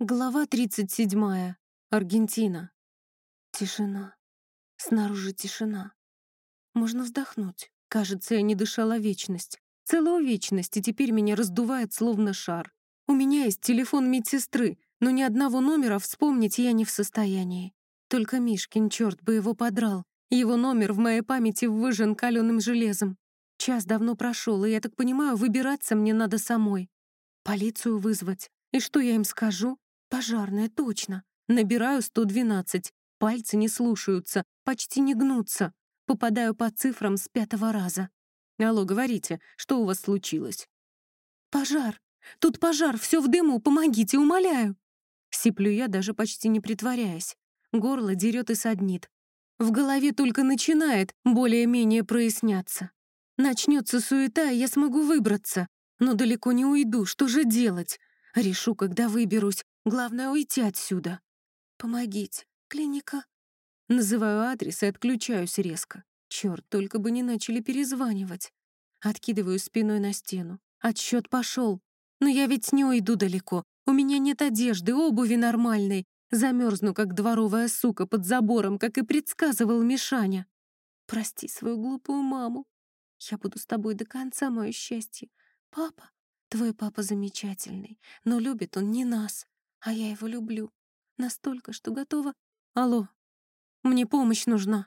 Глава 37. Аргентина. Тишина. Снаружи тишина. Можно вздохнуть. Кажется, я не дышала вечность. Целую вечность, и теперь меня раздувает словно шар. У меня есть телефон медсестры, но ни одного номера вспомнить я не в состоянии. Только Мишкин, черт бы его подрал. Его номер в моей памяти выжжен каленым железом. Час давно прошел, и, я так понимаю, выбираться мне надо самой. Полицию вызвать. И что я им скажу? Пожарная, точно. Набираю 112. Пальцы не слушаются, почти не гнутся. Попадаю по цифрам с пятого раза. Алло, говорите, что у вас случилось? Пожар. Тут пожар, все в дыму, помогите, умоляю. Сиплю я, даже почти не притворяясь. Горло дерет и саднит. В голове только начинает более-менее проясняться. Начнется суета, и я смогу выбраться. Но далеко не уйду, что же делать? Решу, когда выберусь. Главное — уйти отсюда. Помогите. Клиника. Называю адрес и отключаюсь резко. Черт, только бы не начали перезванивать. Откидываю спиной на стену. Отсчет пошел. Но я ведь не уйду далеко. У меня нет одежды, обуви нормальной. Замерзну, как дворовая сука под забором, как и предсказывал Мишаня. Прости свою глупую маму. Я буду с тобой до конца, мое счастье. Папа, твой папа замечательный, но любит он не нас. А я его люблю. Настолько, что готова... Алло, мне помощь нужна.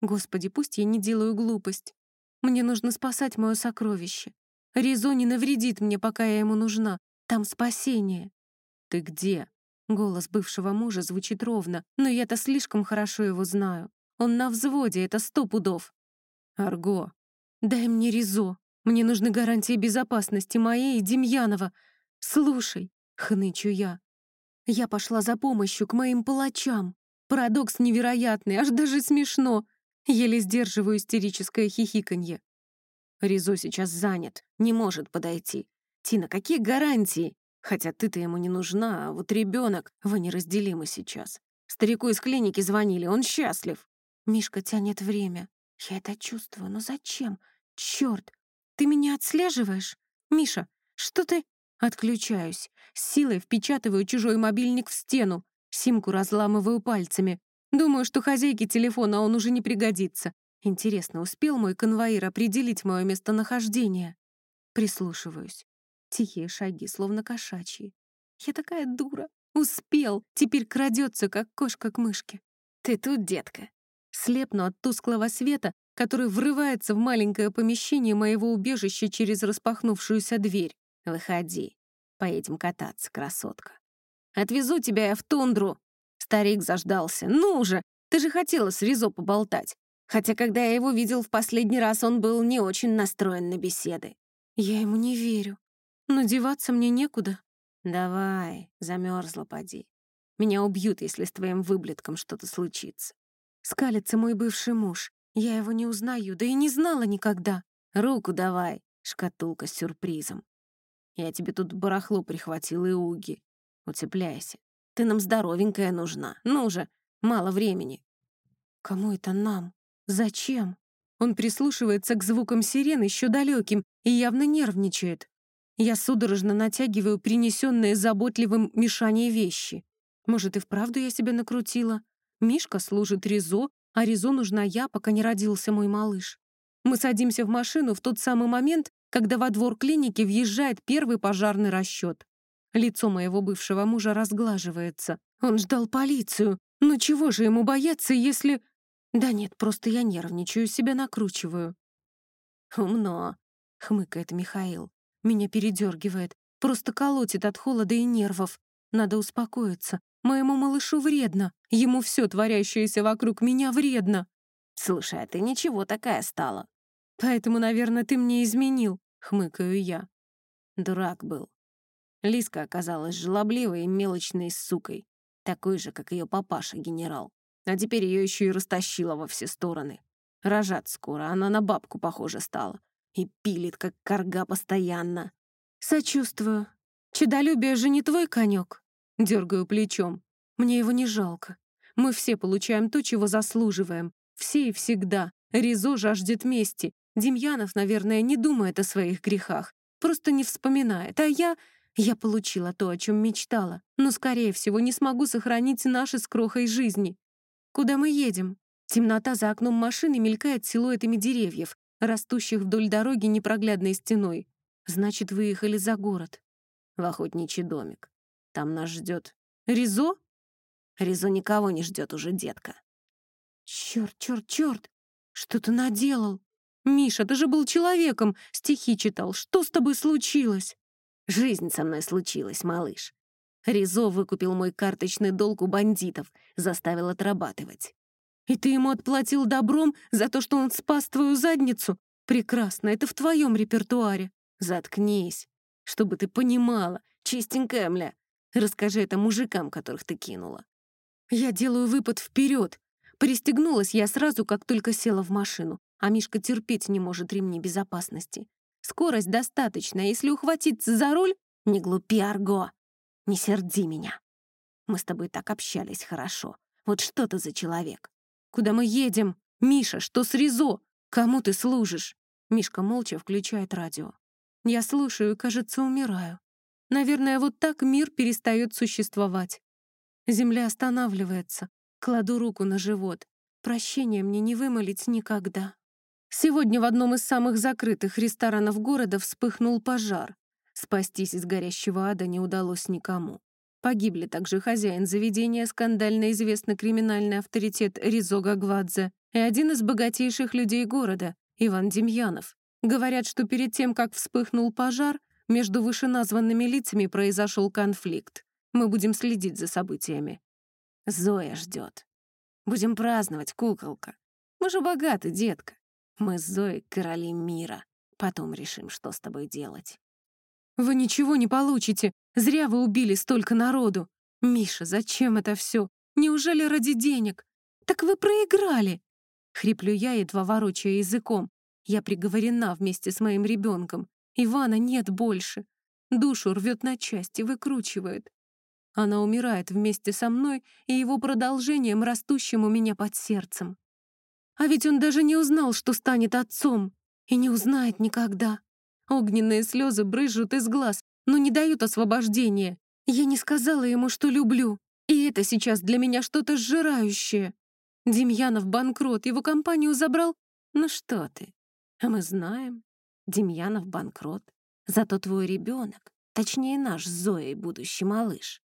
Господи, пусть я не делаю глупость. Мне нужно спасать мое сокровище. Ризо не навредит мне, пока я ему нужна. Там спасение. Ты где? Голос бывшего мужа звучит ровно, но я-то слишком хорошо его знаю. Он на взводе, это сто пудов. Арго. Дай мне Ризо. Мне нужны гарантии безопасности моей и Демьянова. Слушай, хнычу я. Я пошла за помощью к моим палачам. Парадокс невероятный, аж даже смешно. Еле сдерживаю истерическое хихиканье. Ризо сейчас занят, не может подойти. Тина, какие гарантии? Хотя ты-то ему не нужна, а вот ребенок, вы неразделимы сейчас. Старику из клиники звонили, он счастлив. Мишка тянет время. Я это чувствую, но зачем? Черт, ты меня отслеживаешь? Миша, что ты... Отключаюсь. С силой впечатываю чужой мобильник в стену. Симку разламываю пальцами. Думаю, что хозяйке телефона он уже не пригодится. Интересно, успел мой конвоир определить мое местонахождение? Прислушиваюсь. Тихие шаги, словно кошачьи. Я такая дура. Успел. Теперь крадется, как кошка к мышке. Ты тут, детка. Слепну от тусклого света, который врывается в маленькое помещение моего убежища через распахнувшуюся дверь. Выходи. Поедем кататься, красотка. Отвезу тебя я в тундру. Старик заждался. Ну уже, ты же хотела с Ризо поболтать. Хотя, когда я его видел в последний раз, он был не очень настроен на беседы. Я ему не верю. Но деваться мне некуда. Давай, замерзла, поди. Меня убьют, если с твоим выблетком что-то случится. Скалится мой бывший муж. Я его не узнаю, да и не знала никогда. Руку давай, шкатулка с сюрпризом. Я тебе тут барахло прихватил и уги. Уцепляйся. Ты нам здоровенькая нужна. Ну же, мало времени. Кому это нам? Зачем? Он прислушивается к звукам сирен еще далеким и явно нервничает. Я судорожно натягиваю принесенные заботливым Мишаней вещи. Может, и вправду я себя накрутила? Мишка служит Ризо, а Ризо нужна я, пока не родился мой малыш. Мы садимся в машину в тот самый момент, когда во двор клиники въезжает первый пожарный расчет. Лицо моего бывшего мужа разглаживается. Он ждал полицию. Ну чего же ему бояться, если... Да нет, просто я нервничаю, себя накручиваю. «Умно», — хмыкает Михаил. Меня передергивает. Просто колотит от холода и нервов. Надо успокоиться. Моему малышу вредно. Ему все творящееся вокруг меня вредно. «Слушай, а ты ничего такая стала». «Поэтому, наверное, ты мне изменил хмыкаю я. Дурак был. Лиска оказалась жлобливой и мелочной сукой, такой же, как ее папаша-генерал. А теперь ее еще и растащила во все стороны. Рожать скоро, она на бабку похожа стала. И пилит, как корга постоянно. Сочувствую. Чедолюбие же не твой конек. Дергаю плечом. Мне его не жалко. Мы все получаем то, чего заслуживаем. Все и всегда. Ризо жаждет мести, Демьянов, наверное, не думает о своих грехах, просто не вспоминает, а я... Я получила то, о чем мечтала, но, скорее всего, не смогу сохранить наши с крохой жизни. Куда мы едем? Темнота за окном машины мелькает силуэтами деревьев, растущих вдоль дороги непроглядной стеной. Значит, выехали за город. В охотничий домик. Там нас ждет. Ризо? Ризо никого не ждет уже, детка. Черт, черт, черт! Что ты наделал? Миша, ты же был человеком, стихи читал. Что с тобой случилось? Жизнь со мной случилась, малыш. Ризо выкупил мой карточный долг у бандитов, заставил отрабатывать. И ты ему отплатил добром за то, что он спас твою задницу? Прекрасно, это в твоем репертуаре. Заткнись, чтобы ты понимала, чистенькая мля. Расскажи это мужикам, которых ты кинула. Я делаю выпад вперед. Пристегнулась я сразу, как только села в машину, а Мишка терпеть не может ремни безопасности. Скорость достаточная, если ухватиться за руль... Не глупи, Арго! Не серди меня. Мы с тобой так общались хорошо. Вот что ты за человек? Куда мы едем? Миша, что с Ризо? Кому ты служишь? Мишка молча включает радио. Я слушаю и, кажется, умираю. Наверное, вот так мир перестает существовать. Земля останавливается. Кладу руку на живот. Прощения мне не вымолить никогда. Сегодня в одном из самых закрытых ресторанов города вспыхнул пожар. Спастись из горящего ада не удалось никому. Погибли также хозяин заведения, скандально известный криминальный авторитет Ризо Гагвадзе, и один из богатейших людей города, Иван Демьянов. Говорят, что перед тем, как вспыхнул пожар, между вышеназванными лицами произошел конфликт. Мы будем следить за событиями. Зоя ждет. Будем праздновать, куколка. Мы же богаты, детка. Мы с Зоей короли мира. Потом решим, что с тобой делать. Вы ничего не получите. Зря вы убили столько народу. Миша, зачем это все? Неужели ради денег? Так вы проиграли. Хриплю я, едва ворочая языком. Я приговорена вместе с моим ребенком. Ивана нет больше. Душу рвет на части, выкручивает. Она умирает вместе со мной и его продолжением, растущим у меня под сердцем. А ведь он даже не узнал, что станет отцом. И не узнает никогда. Огненные слезы брызжут из глаз, но не дают освобождения. Я не сказала ему, что люблю. И это сейчас для меня что-то сжирающее. Демьянов банкрот, его компанию забрал. Ну что ты? А мы знаем. Демьянов банкрот. Зато твой ребенок, точнее наш с Зоей будущий малыш,